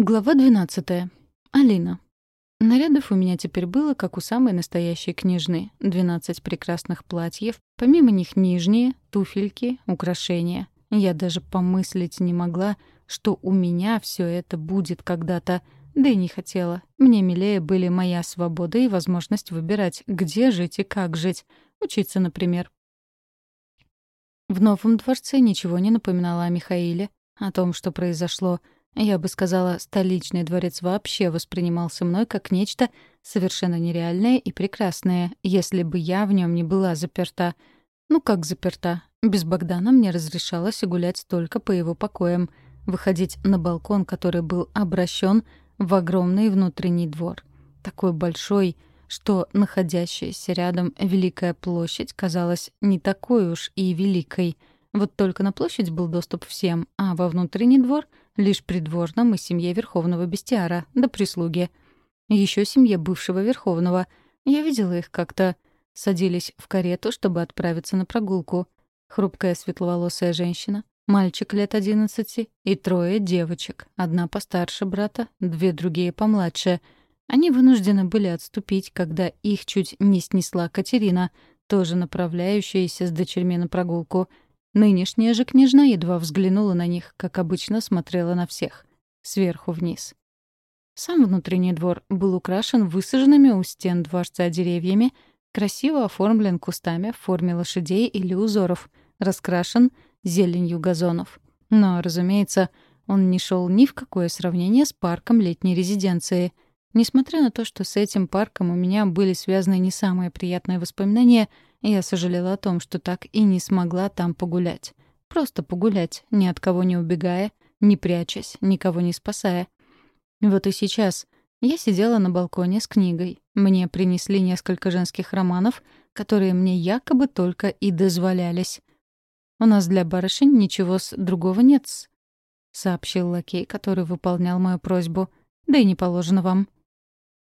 Глава 12. Алина. Нарядов у меня теперь было, как у самой настоящей княжны. 12 прекрасных платьев, помимо них нижние, туфельки, украшения. Я даже помыслить не могла, что у меня все это будет когда-то, да и не хотела. Мне милее были моя свобода и возможность выбирать, где жить и как жить. Учиться, например. В новом дворце ничего не напоминало о Михаиле, о том, что произошло — я бы сказала, столичный дворец вообще воспринимался мной как нечто совершенно нереальное и прекрасное, если бы я в нем не была заперта. Ну как заперта? Без Богдана мне разрешалось гулять только по его покоям, выходить на балкон, который был обращен в огромный внутренний двор. Такой большой, что находящаяся рядом Великая площадь казалась не такой уж и великой. Вот только на площадь был доступ всем, а во внутренний двор — Лишь придворным и семье Верховного Бестиара, да прислуги. Еще семье бывшего Верховного. Я видела их как-то. Садились в карету, чтобы отправиться на прогулку. Хрупкая светловолосая женщина, мальчик лет одиннадцати и трое девочек. Одна постарше брата, две другие помладше. Они вынуждены были отступить, когда их чуть не снесла Катерина, тоже направляющаяся с дочерьми на прогулку — Нынешняя же княжна едва взглянула на них, как обычно смотрела на всех. Сверху вниз. Сам внутренний двор был украшен высаженными у стен дворца деревьями, красиво оформлен кустами в форме лошадей или узоров, раскрашен зеленью газонов. Но, разумеется, он не шел ни в какое сравнение с парком летней резиденции. Несмотря на то, что с этим парком у меня были связаны не самые приятные воспоминания — я сожалела о том, что так и не смогла там погулять. Просто погулять, ни от кого не убегая, не прячась, никого не спасая. Вот и сейчас я сидела на балконе с книгой. Мне принесли несколько женских романов, которые мне якобы только и дозволялись. «У нас для барышень ничего с другого нет», — сообщил лакей, который выполнял мою просьбу. «Да и не положено вам».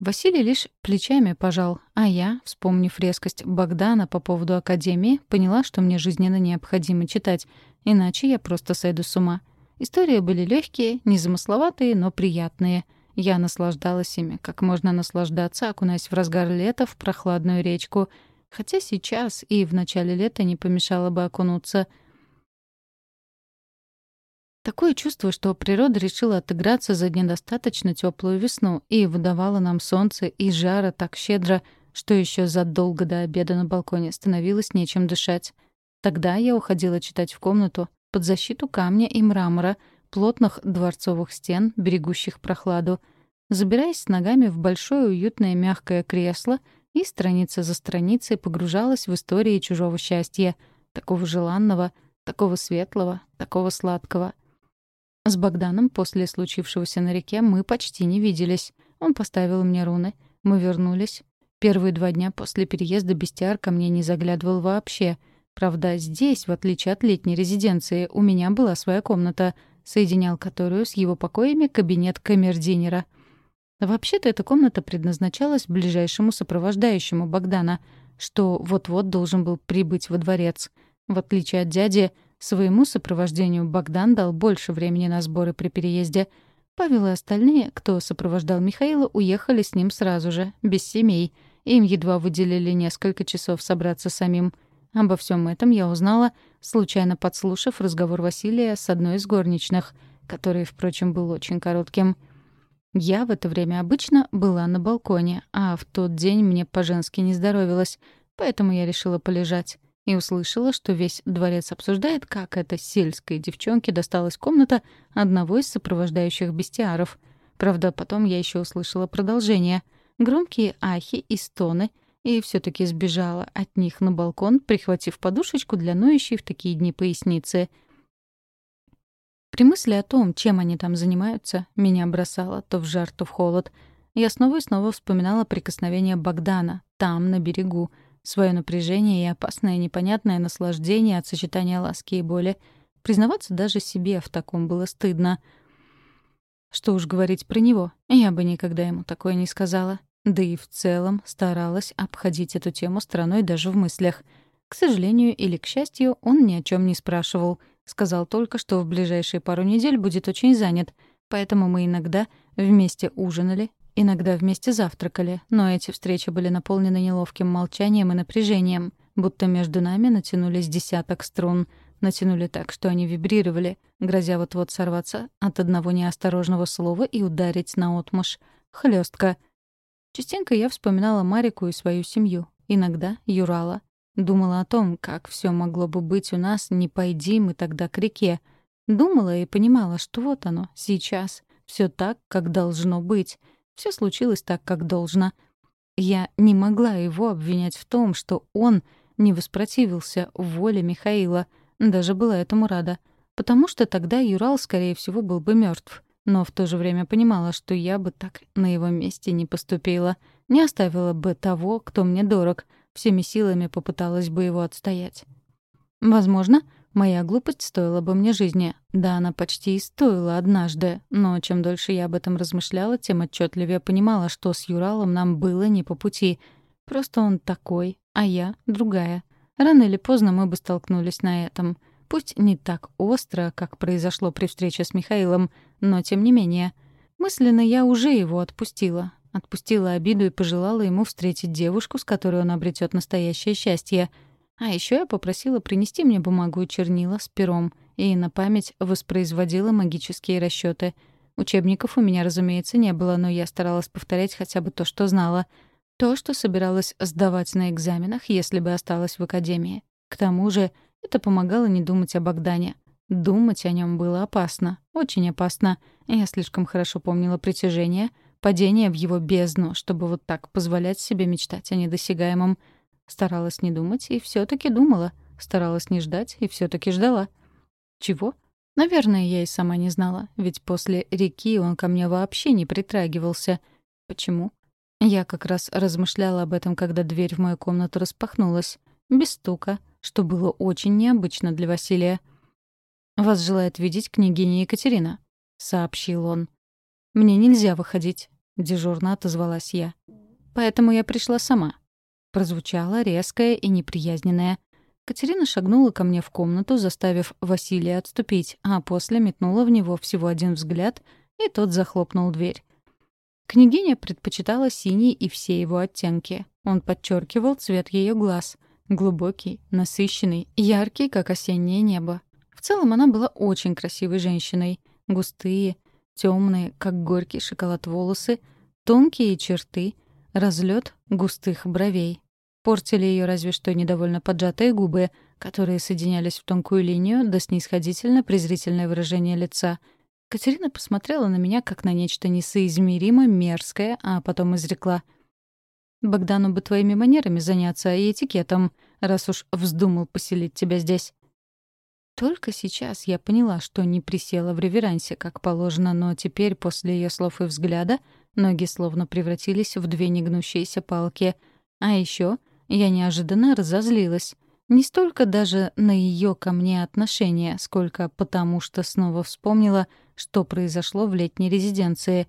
Василий лишь плечами пожал, а я, вспомнив резкость Богдана по поводу Академии, поняла, что мне жизненно необходимо читать, иначе я просто сойду с ума. Истории были легкие, незамысловатые, но приятные. Я наслаждалась ими, как можно наслаждаться, окунаясь в разгар лета в прохладную речку. Хотя сейчас и в начале лета не помешало бы окунуться — Такое чувство, что природа решила отыграться за недостаточно теплую весну и выдавала нам солнце и жара так щедро, что еще задолго до обеда на балконе становилось нечем дышать. Тогда я уходила читать в комнату под защиту камня и мрамора, плотных дворцовых стен, берегущих прохладу, забираясь ногами в большое уютное мягкое кресло и страница за страницей погружалась в истории чужого счастья, такого желанного, такого светлого, такого сладкого — с Богданом после случившегося на реке мы почти не виделись. Он поставил мне руны. Мы вернулись. Первые два дня после переезда Бестиар ко мне не заглядывал вообще. Правда, здесь, в отличие от летней резиденции, у меня была своя комната, соединял которую с его покоями кабинет камердинера. Вообще-то эта комната предназначалась ближайшему сопровождающему Богдана, что вот-вот должен был прибыть во дворец. В отличие от дяди, Своему сопровождению Богдан дал больше времени на сборы при переезде. Павел и остальные, кто сопровождал Михаила, уехали с ним сразу же, без семей. Им едва выделили несколько часов собраться самим. Обо всем этом я узнала, случайно подслушав разговор Василия с одной из горничных, который, впрочем, был очень коротким. Я в это время обычно была на балконе, а в тот день мне по-женски не здоровилось, поэтому я решила полежать и услышала, что весь дворец обсуждает, как этой сельской девчонке досталась комната одного из сопровождающих бестиаров. Правда, потом я еще услышала продолжение. Громкие ахи и стоны, и все таки сбежала от них на балкон, прихватив подушечку для ноющей в такие дни поясницы. При мысли о том, чем они там занимаются, меня бросало то в жар, то в холод. Я снова и снова вспоминала прикосновение Богдана, там, на берегу — Свое напряжение и опасное непонятное наслаждение от сочетания ласки и боли. Признаваться даже себе в таком было стыдно. Что уж говорить про него, я бы никогда ему такое не сказала. Да и в целом старалась обходить эту тему стороной даже в мыслях. К сожалению или к счастью, он ни о чем не спрашивал. Сказал только, что в ближайшие пару недель будет очень занят. Поэтому мы иногда вместе ужинали, иногда вместе завтракали, но эти встречи были наполнены неловким молчанием и напряжением, будто между нами натянулись десяток струн, натянули так, что они вибрировали, грозя вот-вот сорваться от одного неосторожного слова и ударить наотмашь. Хлёстко. Частенько я вспоминала Марику и свою семью, иногда Юрала. Думала о том, как все могло бы быть у нас, не пойди мы тогда к реке. Думала и понимала, что вот оно, сейчас. все так, как должно быть. Все случилось так, как должно. Я не могла его обвинять в том, что он не воспротивился воле Михаила. Даже была этому рада. Потому что тогда Юрал, скорее всего, был бы мертв. Но в то же время понимала, что я бы так на его месте не поступила. Не оставила бы того, кто мне дорог — всеми силами попыталась бы его отстоять. Возможно, моя глупость стоила бы мне жизни. Да, она почти и стоила однажды, но чем дольше я об этом размышляла, тем отчетливее понимала, что с Юралом нам было не по пути. Просто он такой, а я другая. Рано или поздно мы бы столкнулись на этом. Пусть не так остро, как произошло при встрече с Михаилом, но тем не менее. Мысленно я уже его отпустила, Отпустила обиду и пожелала ему встретить девушку, с которой он обретет настоящее счастье. А еще я попросила принести мне бумагу и чернила с пером, и на память воспроизводила магические расчеты. Учебников у меня, разумеется, не было, но я старалась повторять хотя бы то, что знала. То, что собиралась сдавать на экзаменах, если бы осталась в академии. К тому же это помогало не думать о Богдане. Думать о нем было опасно, очень опасно. Я слишком хорошо помнила притяжение — падение в его бездну, чтобы вот так позволять себе мечтать о недосягаемом. Старалась не думать и все таки думала. Старалась не ждать и все таки ждала. Чего? Наверное, я и сама не знала, ведь после реки он ко мне вообще не притрагивался. Почему? Я как раз размышляла об этом, когда дверь в мою комнату распахнулась. Без стука, что было очень необычно для Василия. «Вас желает видеть княгиня Екатерина», — сообщил он. «Мне нельзя выходить», — дежурно отозвалась я. «Поэтому я пришла сама». Прозвучало резкое и неприязненное. Катерина шагнула ко мне в комнату, заставив Василия отступить, а после метнула в него всего один взгляд, и тот захлопнул дверь. Княгиня предпочитала синий и все его оттенки. Он подчеркивал цвет ее глаз. Глубокий, насыщенный, яркий, как осеннее небо. В целом она была очень красивой женщиной. Густые, темные, как горький шоколад волосы, тонкие черты, разлет густых бровей. Портили ее разве что недовольно поджатые губы, которые соединялись в тонкую линию до снисходительно презрительное выражение лица. Катерина посмотрела на меня как на нечто несоизмеримо мерзкое, а потом изрекла. «Богдану бы твоими манерами заняться и этикетом, раз уж вздумал поселить тебя здесь». Только сейчас я поняла, что не присела в реверансе, как положено, но теперь, после ее слов и взгляда, ноги словно превратились в две негнущиеся палки. А еще я неожиданно разозлилась. Не столько даже на ее ко мне отношение, сколько потому, что снова вспомнила, что произошло в летней резиденции.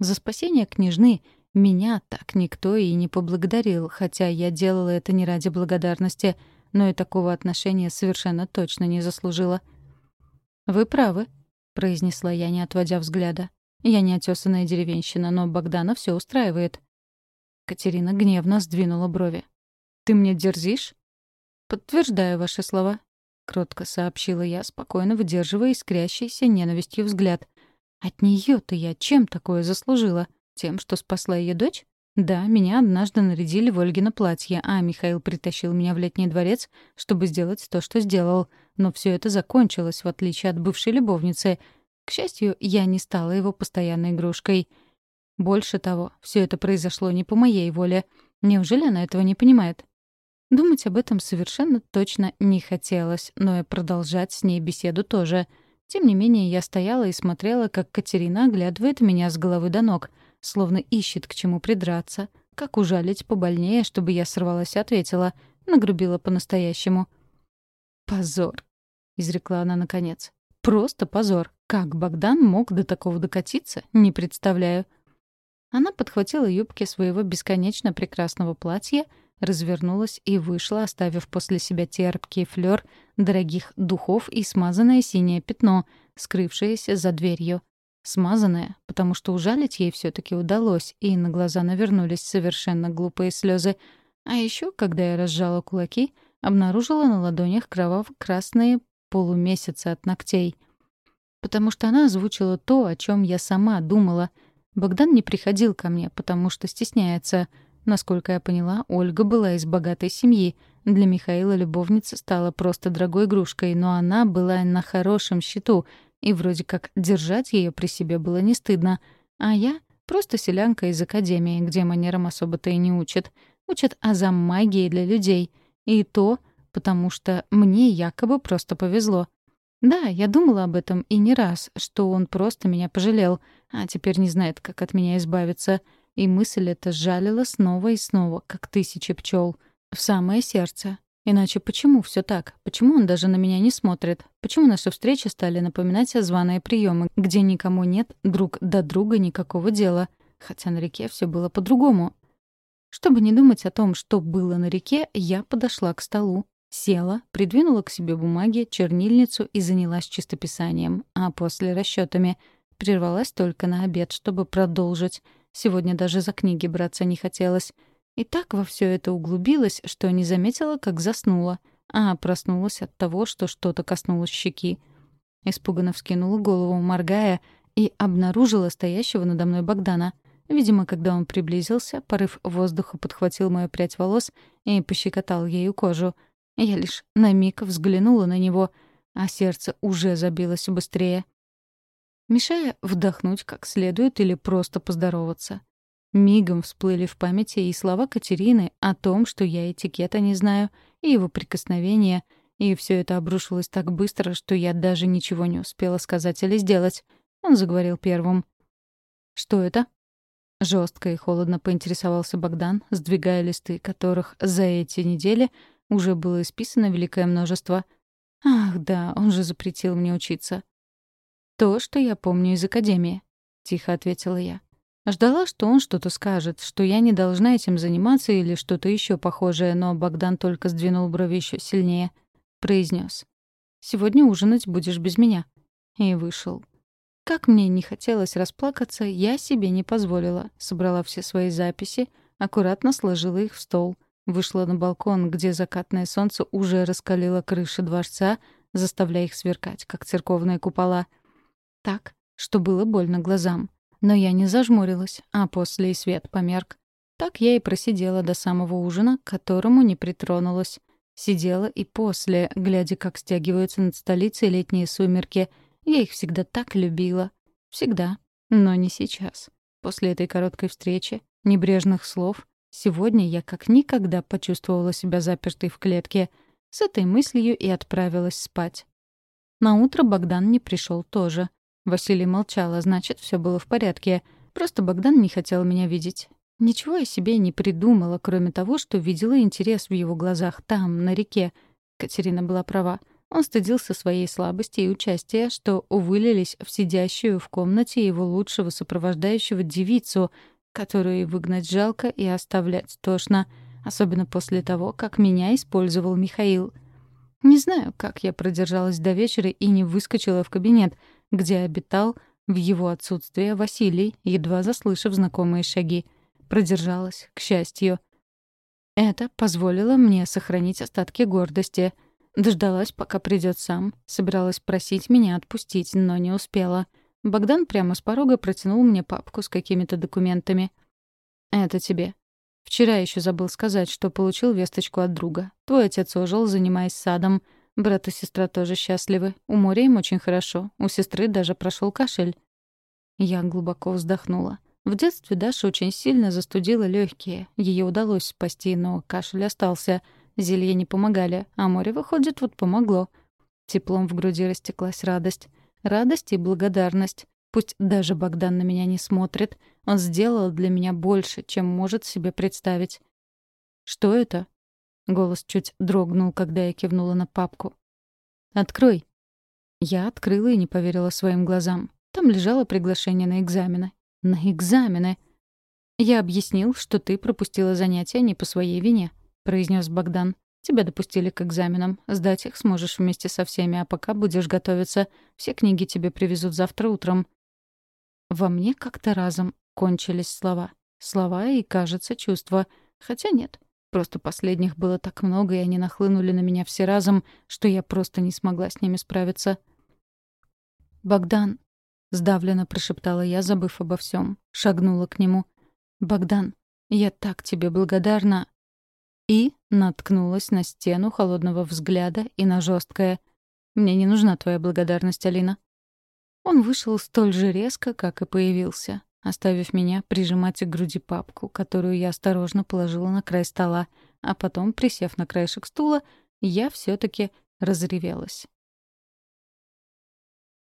За спасение княжны меня так никто и не поблагодарил, хотя я делала это не ради благодарности — но и такого отношения совершенно точно не заслужила. «Вы правы», — произнесла я, не отводя взгляда. «Я не отёсанная деревенщина, но Богдана все устраивает». Катерина гневно сдвинула брови. «Ты мне дерзишь?» «Подтверждаю ваши слова», — кротко сообщила я, спокойно выдерживая искрящийся ненавистью взгляд. «От неё то я чем такое заслужила? Тем, что спасла ее дочь? Да, меня однажды нарядили в Ольгино платье, а Михаил притащил меня в летний дворец, чтобы сделать то, что сделал. Но все это закончилось, в отличие от бывшей любовницы. К счастью, я не стала его постоянной игрушкой. Больше того, все это произошло не по моей воле. Неужели она этого не понимает? Думать об этом совершенно точно не хотелось, но и продолжать с ней беседу тоже. Тем не менее, я стояла и смотрела, как Катерина оглядывает меня с головы до ног — словно ищет к чему придраться. Как ужалить побольнее, чтобы я сорвалась и ответила. Нагрубила по-настоящему. «Позор», — изрекла она наконец. «Просто позор. Как Богдан мог до такого докатиться, не представляю». Она подхватила юбки своего бесконечно прекрасного платья, развернулась и вышла, оставив после себя терпкий флёр дорогих духов и смазанное синее пятно, скрывшееся за дверью. Смазанная, потому что ужалить ей все таки удалось, и на глаза навернулись совершенно глупые слезы. А еще, когда я разжала кулаки, обнаружила на ладонях кроваво-красные полумесяцы от ногтей. Потому что она озвучила то, о чем я сама думала. Богдан не приходил ко мне, потому что стесняется. Насколько я поняла, Ольга была из богатой семьи. Для Михаила любовница стала просто дорогой игрушкой, но она была на хорошем счету — и вроде как держать ее при себе было не стыдно. А я — просто селянка из академии, где манерам особо-то и не учат. Учат азам магии для людей. И то, потому что мне якобы просто повезло. Да, я думала об этом и не раз, что он просто меня пожалел, а теперь не знает, как от меня избавиться. И мысль эта жалила снова и снова, как тысячи пчел, в самое сердце. Иначе почему все так? Почему он даже на меня не смотрит? Почему наши встречи стали напоминать о званые приемы, где никому нет друг до друга никакого дела? Хотя на реке все было по-другому. Чтобы не думать о том, что было на реке, я подошла к столу, села, придвинула к себе бумаги, чернильницу и занялась чистописанием, а после расчетами прервалась только на обед, чтобы продолжить. Сегодня даже за книги браться не хотелось. И так во все это углубилась, что не заметила, как заснула, а проснулась от того, что что-то коснулось щеки. Испуганно вскинула голову, моргая, и обнаружила стоящего надо мной Богдана. Видимо, когда он приблизился, порыв воздуха подхватил мою прядь волос и пощекотал ею кожу. Я лишь на миг взглянула на него, а сердце уже забилось быстрее. Мешая вдохнуть как следует или просто поздороваться. Мигом всплыли в памяти и слова Катерины о том, что я этикета не знаю, и его прикосновения, и все это обрушилось так быстро, что я даже ничего не успела сказать или сделать. Он заговорил первым. «Что это?» Жестко и холодно поинтересовался Богдан, сдвигая листы, которых за эти недели уже было исписано великое множество. «Ах, да, он же запретил мне учиться». «То, что я помню из Академии», — тихо ответила я. Ждала, что он что-то скажет, что я не должна этим заниматься или что-то еще похожее, но Богдан только сдвинул брови еще сильнее. Произнес: «Сегодня ужинать будешь без меня». И вышел. Как мне не хотелось расплакаться, я себе не позволила. Собрала все свои записи, аккуратно сложила их в стол. Вышла на балкон, где закатное солнце уже раскалило крыши дворца, заставляя их сверкать, как церковные купола. Так, что было больно глазам. Но я не зажмурилась, а после и свет померк. Так я и просидела до самого ужина, к которому не притронулась. Сидела и после, глядя, как стягиваются над столицей летние сумерки. Я их всегда так любила. Всегда. Но не сейчас. После этой короткой встречи, небрежных слов, сегодня я как никогда почувствовала себя запертой в клетке. С этой мыслью и отправилась спать. На утро Богдан не пришел тоже. Василий молчал, а значит, все было в порядке. Просто Богдан не хотел меня видеть. Ничего я себе не придумала, кроме того, что видела интерес в его глазах там, на реке. Катерина была права. Он стыдился своей слабости и участия, что вылились в сидящую в комнате его лучшего сопровождающего девицу, которую выгнать жалко и оставлять тошно, особенно после того, как меня использовал Михаил. Не знаю, как я продержалась до вечера и не выскочила в кабинет — где обитал в его отсутствие Василий, едва заслышав знакомые шаги. Продержалась, к счастью. Это позволило мне сохранить остатки гордости. Дождалась, пока придет сам. Собиралась просить меня отпустить, но не успела. Богдан прямо с порога протянул мне папку с какими-то документами. «Это тебе. Вчера еще забыл сказать, что получил весточку от друга. Твой отец ожил, занимаясь садом. Брат и сестра тоже счастливы. У моря им очень хорошо. У сестры даже прошел кашель. Я глубоко вздохнула. В детстве Даша очень сильно застудила легкие. Ее удалось спасти, но кашель остался. Зелья не помогали, а море, выходит, вот помогло. Теплом в груди растеклась радость. Радость и благодарность. Пусть даже Богдан на меня не смотрит, он сделал для меня больше, чем может себе представить. «Что это?» Голос чуть дрогнул, когда я кивнула на папку. «Открой». Я открыла и не поверила своим глазам. Там лежало приглашение на экзамены. На экзамены! «Я объяснил, что ты пропустила занятия не по своей вине», — произнес Богдан. «Тебя допустили к экзаменам. Сдать их сможешь вместе со всеми, а пока будешь готовиться. Все книги тебе привезут завтра утром». Во мне как-то разом кончились слова. Слова и, кажется, чувства. Хотя нет. Просто последних было так много, и они нахлынули на меня все разом, что я просто не смогла с ними справиться. «Богдан!» — сдавленно прошептала я, забыв обо всем. Шагнула к нему. «Богдан, я так тебе благодарна!» И наткнулась на стену холодного взгляда и на жесткое «Мне не нужна твоя благодарность, Алина». Он вышел столь же резко, как и появился оставив меня прижимать к груди папку, которую я осторожно положила на край стола, а потом, присев на краешек стула, я все таки разревелась.